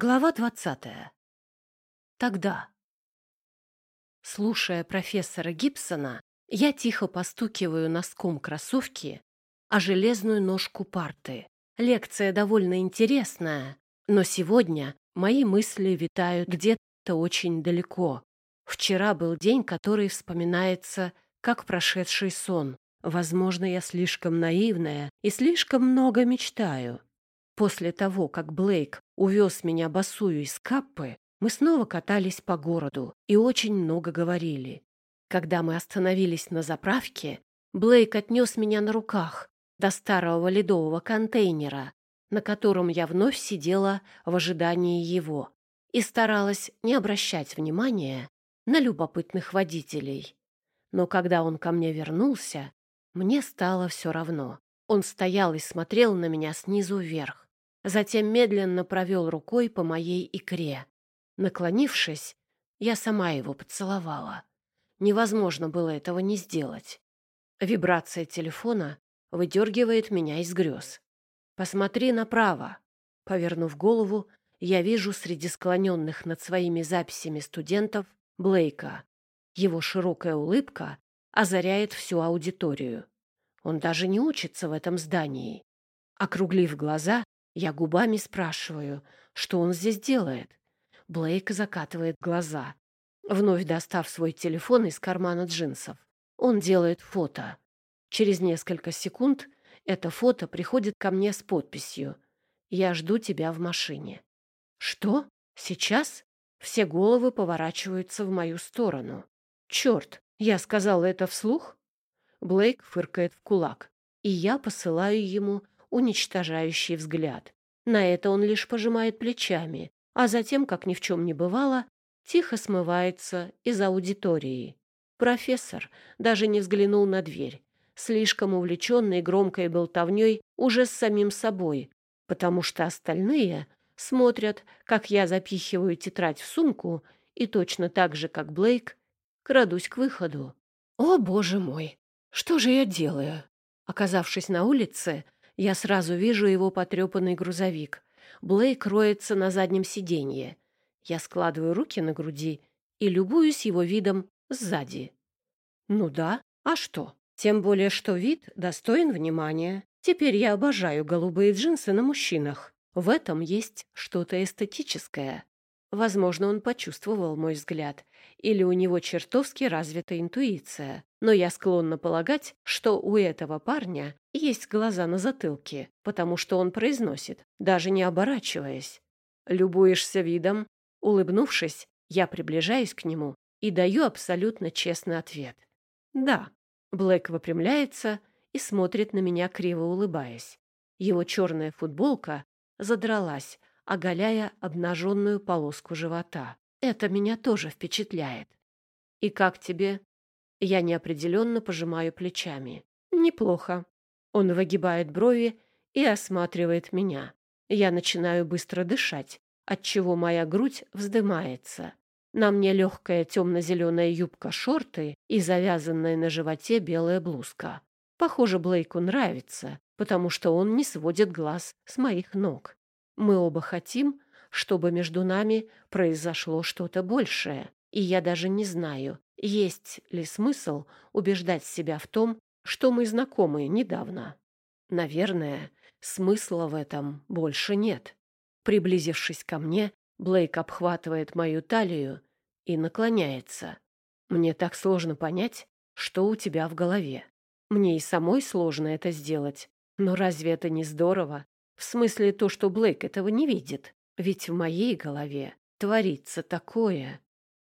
Глава двадцатая. Тогда. Слушая профессора Гибсона, я тихо постукиваю носком кроссовки о железную ножку парты. Лекция довольно интересная, но сегодня мои мысли витают где-то очень далеко. Вчера был день, который вспоминается как прошедший сон. Возможно, я слишком наивная и слишком много мечтаю. После того, как Блейк увез меня босую из Каппы, мы снова катались по городу и очень много говорили. Когда мы остановились на заправке, Блейк отнес меня на руках до старого ледового контейнера, на котором я вновь сидела в ожидании его и старалась не обращать внимания на любопытных водителей. Но когда он ко мне вернулся, мне стало все равно. Он стоял и смотрел на меня снизу вверх. Затем медленно провел рукой по моей икре. Наклонившись, я сама его поцеловала. Невозможно было этого не сделать. Вибрация телефона выдергивает меня из грез. «Посмотри направо». Повернув голову, я вижу среди склоненных над своими записями студентов Блейка. Его широкая улыбка озаряет всю аудиторию. Он даже не учится в этом здании. Округлив глаза, я губами спрашиваю, что он здесь делает. Блейк закатывает глаза. Вновь достав свой телефон из кармана джинсов, он делает фото. Через несколько секунд это фото приходит ко мне с подписью «Я жду тебя в машине». «Что? Сейчас?» Все головы поворачиваются в мою сторону. «Черт, я сказала это вслух?» Блейк фыркает в кулак, и я посылаю ему уничтожающий взгляд. На это он лишь пожимает плечами, а затем, как ни в чем не бывало, тихо смывается из аудитории. Профессор даже не взглянул на дверь, слишком увлеченный громкой болтовней уже с самим собой, потому что остальные смотрят, как я запихиваю тетрадь в сумку и точно так же, как Блейк, крадусь к выходу. О, боже мой! Что же я делаю? Оказавшись на улице, я сразу вижу его потрепанный грузовик. Блейк роется на заднем сиденье. Я складываю руки на груди и любуюсь его видом сзади. Ну да, а что? Тем более, что вид достоин внимания. Теперь я обожаю голубые джинсы на мужчинах. В этом есть что-то эстетическое. Возможно, он почувствовал мой взгляд, или у него чертовски развита интуиция. Но я склонна полагать, что у этого парня есть глаза на затылке, потому что он произносит, даже не оборачиваясь. Любуешься видом? Улыбнувшись, я приближаюсь к нему и даю абсолютно честный ответ. «Да». Блэк выпрямляется и смотрит на меня, криво улыбаясь. Его черная футболка задралась, оголяя обнаженную полоску живота. Это меня тоже впечатляет. «И как тебе?» Я неопределенно пожимаю плечами. «Неплохо». Он выгибает брови и осматривает меня. Я начинаю быстро дышать, отчего моя грудь вздымается. На мне легкая темно-зеленая юбка-шорты и завязанная на животе белая блузка. Похоже, Блейку нравится, потому что он не сводит глаз с моих ног. Мы оба хотим, чтобы между нами произошло что-то большее, и я даже не знаю, есть ли смысл убеждать себя в том, что мы знакомы недавно. Наверное, смысла в этом больше нет. Приблизившись ко мне, Блейк обхватывает мою талию и наклоняется. Мне так сложно понять, что у тебя в голове. Мне и самой сложно это сделать. Но разве это не здорово, в смысле то, что Блейк этого не видит. Ведь в моей голове творится такое.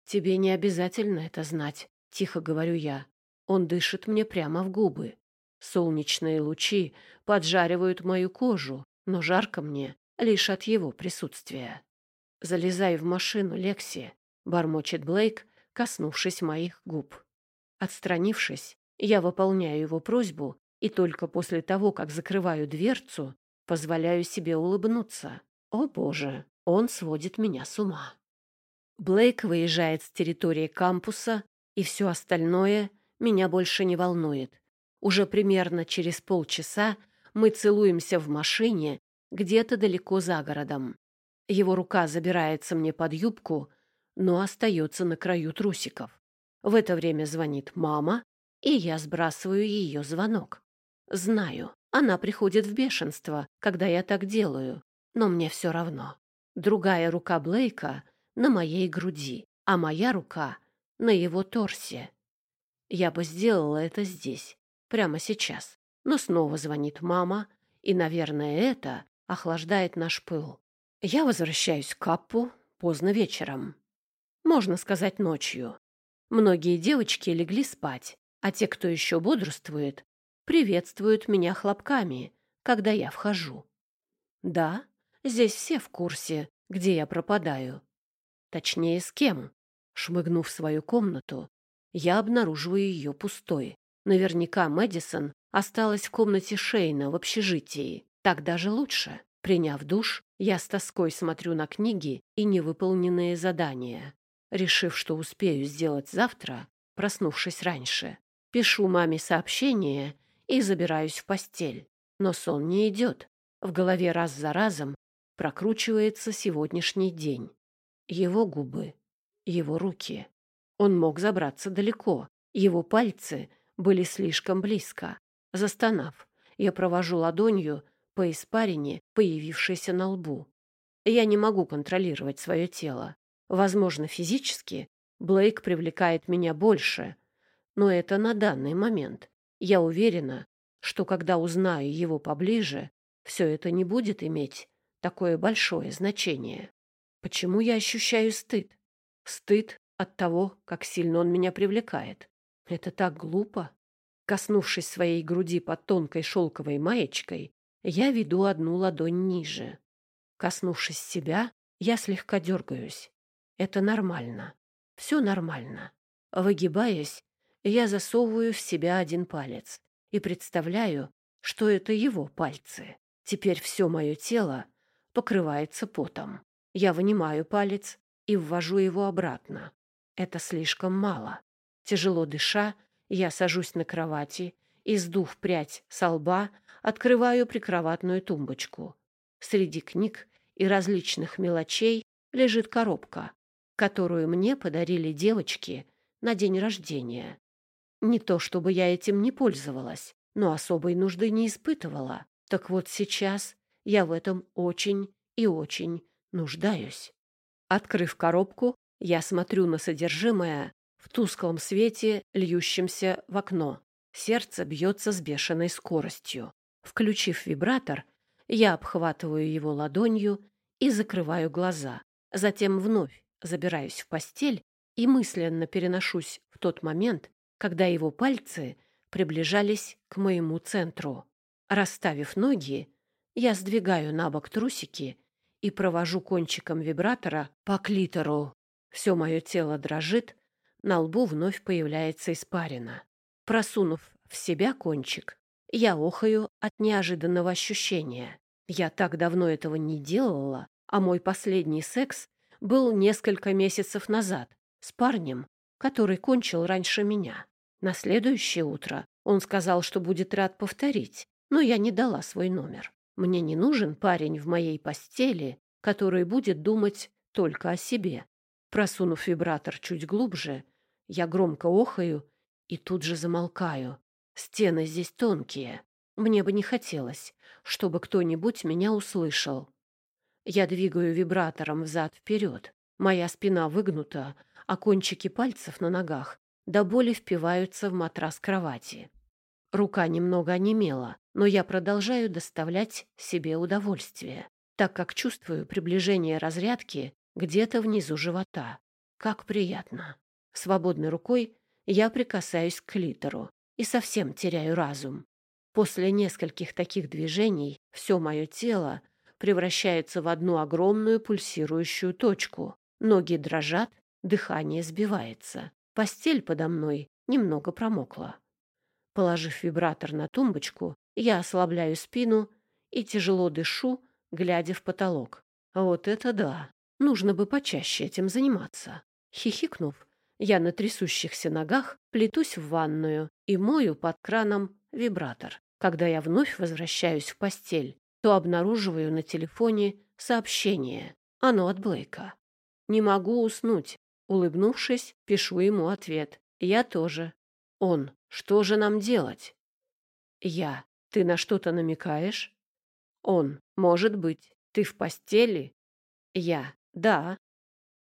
Тебе не обязательно это знать, тихо говорю я. Он дышит мне прямо в губы. Солнечные лучи поджаривают мою кожу, но жарко мне лишь от его присутствия. «Залезай в машину, Лекси», — бормочет Блейк, коснувшись моих губ. Отстранившись, я выполняю его просьбу и только после того, как закрываю дверцу, Позволяю себе улыбнуться. О боже, он сводит меня с ума. Блейк выезжает с территории кампуса, и все остальное меня больше не волнует. Уже примерно через полчаса мы целуемся в машине где-то далеко за городом. Его рука забирается мне под юбку, но остается на краю трусиков. В это время звонит мама, и я сбрасываю ее звонок. Знаю, она приходит в бешенство, когда я так делаю, но мне все равно. Другая рука Блейка на моей груди, а моя рука на его торсе. Я бы сделала это здесь, прямо сейчас. Но снова звонит мама, и, наверное, это охлаждает наш пыл. Я возвращаюсь к Каппу поздно вечером. Можно сказать, ночью. Многие девочки легли спать, а те, кто еще бодрствует, приветствуют меня хлопками, когда я вхожу. Да, здесь все в курсе, где я пропадаю. Точнее, с кем. Шмыгнув в свою комнату, я обнаруживаю ее пустой. Наверняка Мэдисон осталась в комнате Шейна в общежитии. Так даже лучше. Приняв душ, я с тоской смотрю на книги и невыполненные задания. Решив, что успею сделать завтра, проснувшись раньше, пишу маме сообщение и забираюсь в постель. Но сон не идет. В голове раз за разом прокручивается сегодняшний день. Его губы, его руки. Он мог забраться далеко. Его пальцы были слишком близко. Застонав, я провожу ладонью по испарине, появившейся на лбу. Я не могу контролировать свое тело. Возможно, физически Блейк привлекает меня больше, но это на данный момент. Я уверена, что когда узнаю его поближе, все это не будет иметь такое большое значение. Почему я ощущаю стыд? Стыд от того, как сильно он меня привлекает. Это так глупо. Коснувшись своей груди под тонкой шелковой маечкой, я веду одну ладонь ниже. Коснувшись себя, я слегка дергаюсь. Это нормально. Все нормально. Выгибаясь, я засовываю в себя один палец и представляю, что это его пальцы. Теперь все мое тело покрывается потом. Я вынимаю палец и ввожу его обратно. Это слишком мало. Тяжело дыша, я сажусь на кровати и, сдув прядь со лба, открываю прикроватную тумбочку. Среди книг и различных мелочей лежит коробка, которую мне подарили девочки на день рождения. Не то чтобы я этим не пользовалась, но особой нужды не испытывала. Так вот сейчас я в этом очень и очень нуждаюсь. Открыв коробку, я смотрю на содержимое в тусклом свете, льющемся в окно. Сердце бьется с бешеной скоростью. Включив вибратор, я обхватываю его ладонью и закрываю глаза. Затем вновь забираюсь в постель и мысленно переношусь в тот момент, когда его пальцы приближались к моему центру. Расставив ноги, я сдвигаю на бок трусики и провожу кончиком вибратора по клитору. Все мое тело дрожит, на лбу вновь появляется испарина. Просунув в себя кончик, я охаю от неожиданного ощущения. Я так давно этого не делала, а мой последний секс был несколько месяцев назад с парнем, который кончил раньше меня. На следующее утро он сказал, что будет рад повторить, но я не дала свой номер. Мне не нужен парень в моей постели, который будет думать только о себе. Просунув вибратор чуть глубже, я громко охаю и тут же замолкаю. Стены здесь тонкие. Мне бы не хотелось, чтобы кто-нибудь меня услышал. Я двигаю вибратором взад-вперед. Моя спина выгнута, а кончики пальцев на ногах до боли впиваются в матрас кровати. Рука немного онемела, но я продолжаю доставлять себе удовольствие, так как чувствую приближение разрядки где-то внизу живота. Как приятно. Свободной рукой я прикасаюсь к клитору и совсем теряю разум. После нескольких таких движений все мое тело превращается в одну огромную пульсирующую точку. Ноги дрожат, дыхание сбивается. Постель подо мной немного промокла. Положив вибратор на тумбочку, я ослабляю спину и тяжело дышу, глядя в потолок. Вот это да! Нужно бы почаще этим заниматься. Хихикнув, я на трясущихся ногах плетусь в ванную и мою под краном вибратор. Когда я вновь возвращаюсь в постель, то обнаруживаю на телефоне сообщение Оно от Блейка. Не могу уснуть. Улыбнувшись, пишу ему ответ. Я тоже. Он. Что же нам делать? Я. Ты на что-то намекаешь? Он. Может быть. Ты в постели? Я. Да.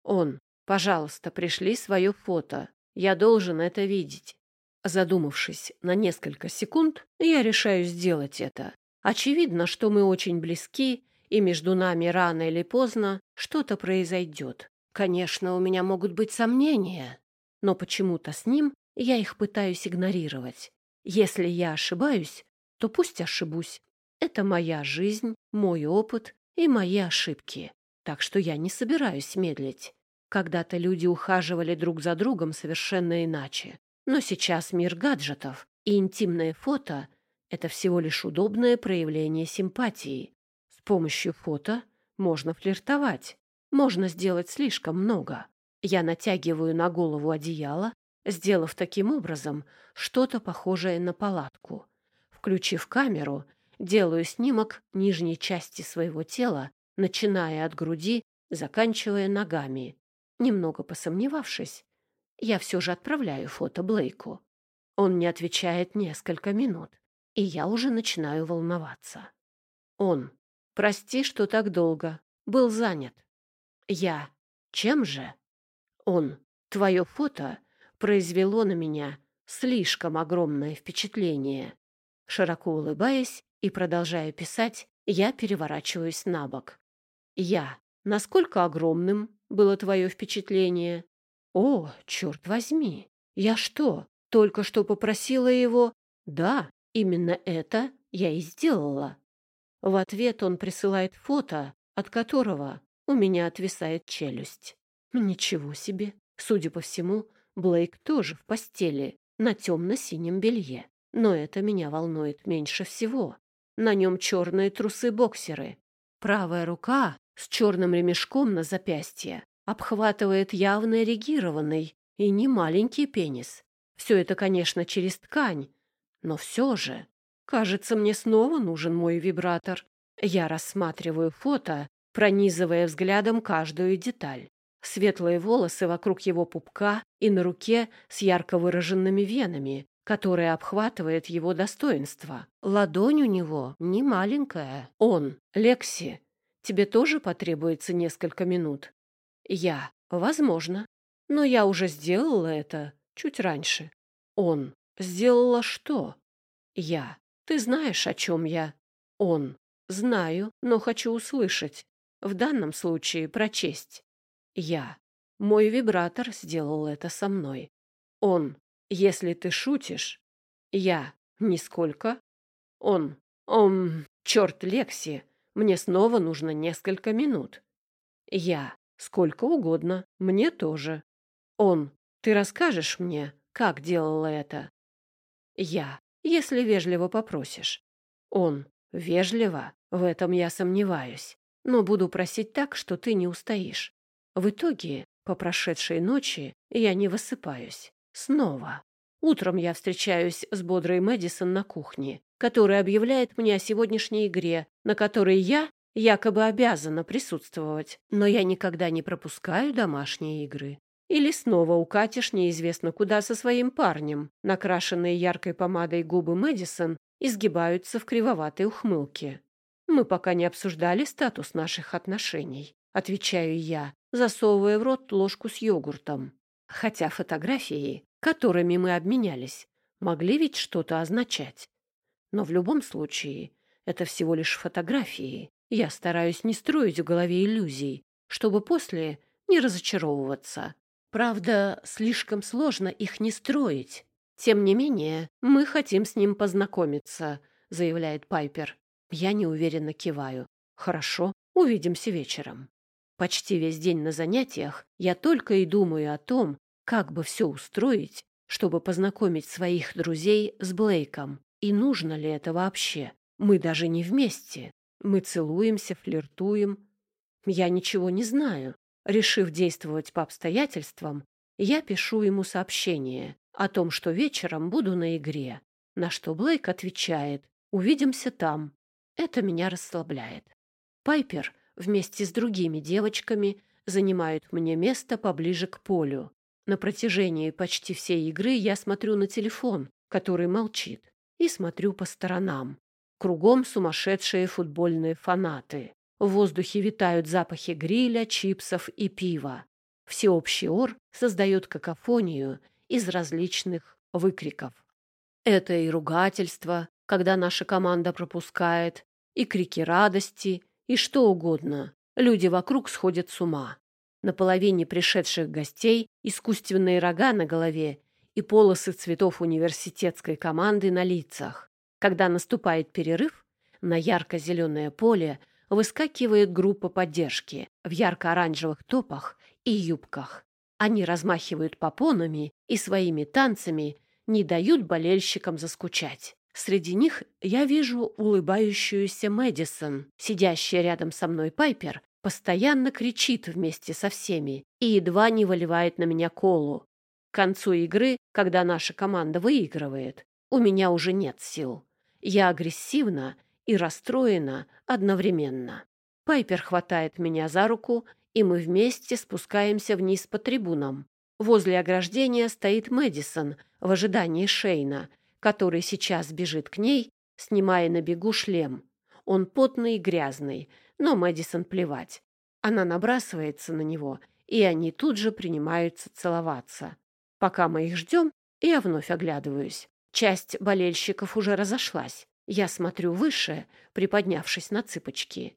Он. Пожалуйста, пришли свое фото. Я должен это видеть. Задумавшись на несколько секунд, я решаю сделать это. Очевидно, что мы очень близки, и между нами рано или поздно что-то произойдет. Конечно, у меня могут быть сомнения, но почему-то с ним я их пытаюсь игнорировать. Если я ошибаюсь, то пусть ошибусь. Это моя жизнь, мой опыт и мои ошибки. Так что я не собираюсь медлить. Когда-то люди ухаживали друг за другом совершенно иначе. Но сейчас мир гаджетов и интимное фото — это всего лишь удобное проявление симпатии. С помощью фото можно флиртовать, можно сделать слишком много. Я натягиваю на голову одеяло, сделав таким образом что-то похожее на палатку. Включив камеру, делаю снимок нижней части своего тела, начиная от груди, заканчивая ногами. Немного посомневавшись, я все же отправляю фото Блейку. Он не отвечает несколько минут, и я уже начинаю волноваться. Он. Прости, что так долго. Был занят. Я. Чем же? Он. Твое фото произвело на меня слишком огромное впечатление. Широко улыбаясь и продолжая писать, я переворачиваюсь на бок. Я. Насколько огромным было твое впечатление? О, черт возьми! Я что, только что попросила его? Да, именно это я и сделала. В ответ он присылает фото, от которого у меня отвисает челюсть. Ничего себе. Судя по всему, Блейк тоже в постели, на темно-синем белье. Но это меня волнует меньше всего. На нем черные трусы-боксеры. Правая рука с черным ремешком на запястье обхватывает явно эрегированный и не маленький пенис. Все это, конечно, через ткань, но все же. Кажется, мне снова нужен мой вибратор. Я рассматриваю фото, пронизывая взглядом каждую деталь. Светлые волосы вокруг его пупка и на руке с ярко выраженными венами, которая обхватывает его достоинство. Ладонь у него не маленькая. Он, Лекси, тебе тоже потребуется несколько минут. Я. Возможно. Но я уже сделала это чуть раньше. Он. Сделала что? Я. Ты знаешь, о чем я? Он. Знаю, но хочу услышать. В данном случае прочесть. Я. Мой вибратор сделал это со мной. Он. Если ты шутишь. Я. Нисколько. Он. Ом. Черт, Лекси. Мне снова нужно несколько минут. Я. Сколько угодно. Мне тоже. Он. Ты расскажешь мне, как делала это? Я. Если вежливо попросишь. Он. Вежливо. В этом я сомневаюсь. Но буду просить так, что ты не устоишь. В итоге, по прошедшей ночи, я не высыпаюсь. Снова. Утром я встречаюсь с бодрой Мэдисон на кухне, которая объявляет мне о сегодняшней игре, на которой я якобы обязана присутствовать, но я никогда не пропускаю домашние игры. Или снова укатишь неизвестно куда со своим парнем. Накрашенные яркой помадой губы Мэдисон изгибаются в кривоватой ухмылке. Мы пока не обсуждали статус наших отношений, отвечаю я, засовывая в рот ложку с йогуртом. Хотя фотографии, которыми мы обменялись, могли ведь что-то означать. Но в любом случае, это всего лишь фотографии, я стараюсь не строить в голове иллюзий, чтобы после не разочаровываться. Правда, слишком сложно их не строить. Тем не менее, мы хотим с ним познакомиться, заявляет Пайпер. Я неуверенно киваю. Хорошо, увидимся вечером. Почти весь день на занятиях я только и думаю о том, как бы все устроить, чтобы познакомить своих друзей с Блейком. И нужно ли это вообще? Мы даже не вместе. Мы целуемся, флиртуем. Я ничего не знаю. Решив действовать по обстоятельствам, я пишу ему сообщение о том, что вечером буду на игре, на что Блейк отвечает «Увидимся там». Это меня расслабляет. Пайпер вместе с другими девочками занимают мне место поближе к полю. На протяжении почти всей игры я смотрю на телефон, который молчит, и смотрю по сторонам. Кругом сумасшедшие футбольные фанаты. В воздухе витают запахи гриля, чипсов и пива. Всеобщий ор создает какофонию из различных выкриков. Это и ругательство, когда наша команда пропускает, и крики радости, и что угодно. Люди вокруг сходят с ума. На половине пришедших гостей искусственные рога на голове и полосы цветов университетской команды на лицах. Когда наступает перерыв, на ярко-зеленое поле выскакивает группа поддержки в ярко-оранжевых топах и юбках. Они размахивают попонами и своими танцами не дают болельщикам заскучать. Среди них я вижу улыбающуюся Мэдисон. Сидящая рядом со мной Пайпер постоянно кричит вместе со всеми и едва не выливает на меня колу. К концу игры, когда наша команда выигрывает, у меня уже нет сил. Я агрессивна и расстроена одновременно. Пайпер хватает меня за руку, и мы вместе спускаемся вниз по трибунам. Возле ограждения стоит Мэдисон в ожидании Шейна, который сейчас бежит к ней, снимая на бегу шлем. Он потный и грязный, но Мэдисон плевать. Она набрасывается на него, и они тут же принимаются целоваться. Пока мы их ждем, я вновь оглядываюсь. Часть болельщиков уже разошлась. Я смотрю выше, приподнявшись на цыпочки.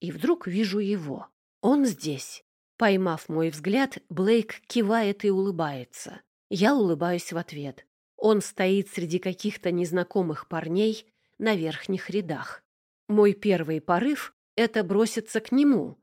И вдруг вижу его. Он здесь. Поймав мой взгляд, Блейк кивает и улыбается. Я улыбаюсь в ответ. Он стоит среди каких-то незнакомых парней на верхних рядах. Мой первый порыв — это броситься к нему.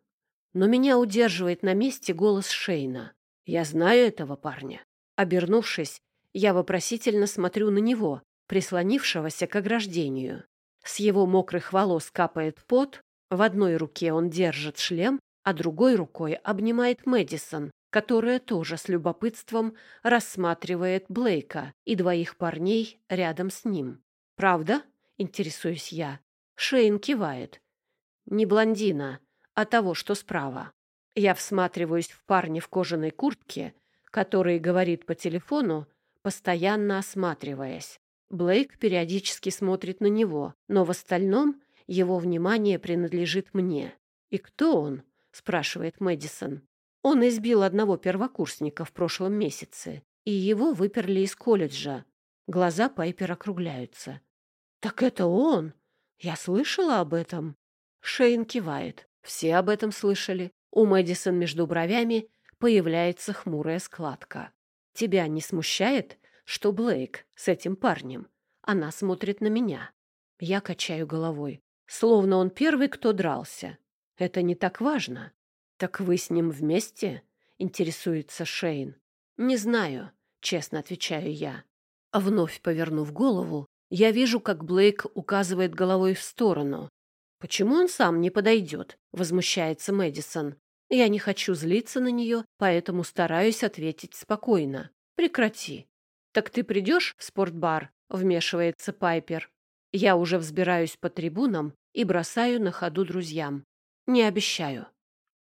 Но меня удерживает на месте голос Шейна. Я знаю этого парня. Обернувшись, я вопросительно смотрю на него, прислонившегося к ограждению. С его мокрых волос капает пот, в одной руке он держит шлем, а другой рукой обнимает Мэдисон, которая тоже с любопытством рассматривает Блейка и двоих парней рядом с ним. «Правда?» — интересуюсь я. Шейн кивает. «Не блондина, а того, что справа». Я всматриваюсь в парня в кожаной куртке, который говорит по телефону, постоянно осматриваясь. Блейк периодически смотрит на него, но в остальном его внимание принадлежит мне. «И кто он?» — спрашивает Мэдисон. «Он избил одного первокурсника в прошлом месяце, и его выперли из колледжа». Глаза Пайпер округляются. «Так это он! Я слышала об этом!» Шейн кивает. Все об этом слышали. У Мэдисон между бровями появляется хмурая складка. «Тебя не смущает, что Блейк с этим парнем?» Она смотрит на меня. Я качаю головой, словно он первый, кто дрался. Это не так важно. «Так вы с ним вместе?» — интересуется Шейн. «Не знаю», — честно отвечаю я. Вновь повернув голову, я вижу, как Блейк указывает головой в сторону. «Почему он сам не подойдет?» — возмущается Мэдисон. Я не хочу злиться на нее, поэтому стараюсь ответить спокойно. Прекрати. Так ты придешь в спортбар? Вмешивается Пайпер. Я уже взбираюсь по трибунам и бросаю на ходу друзьям. Не обещаю.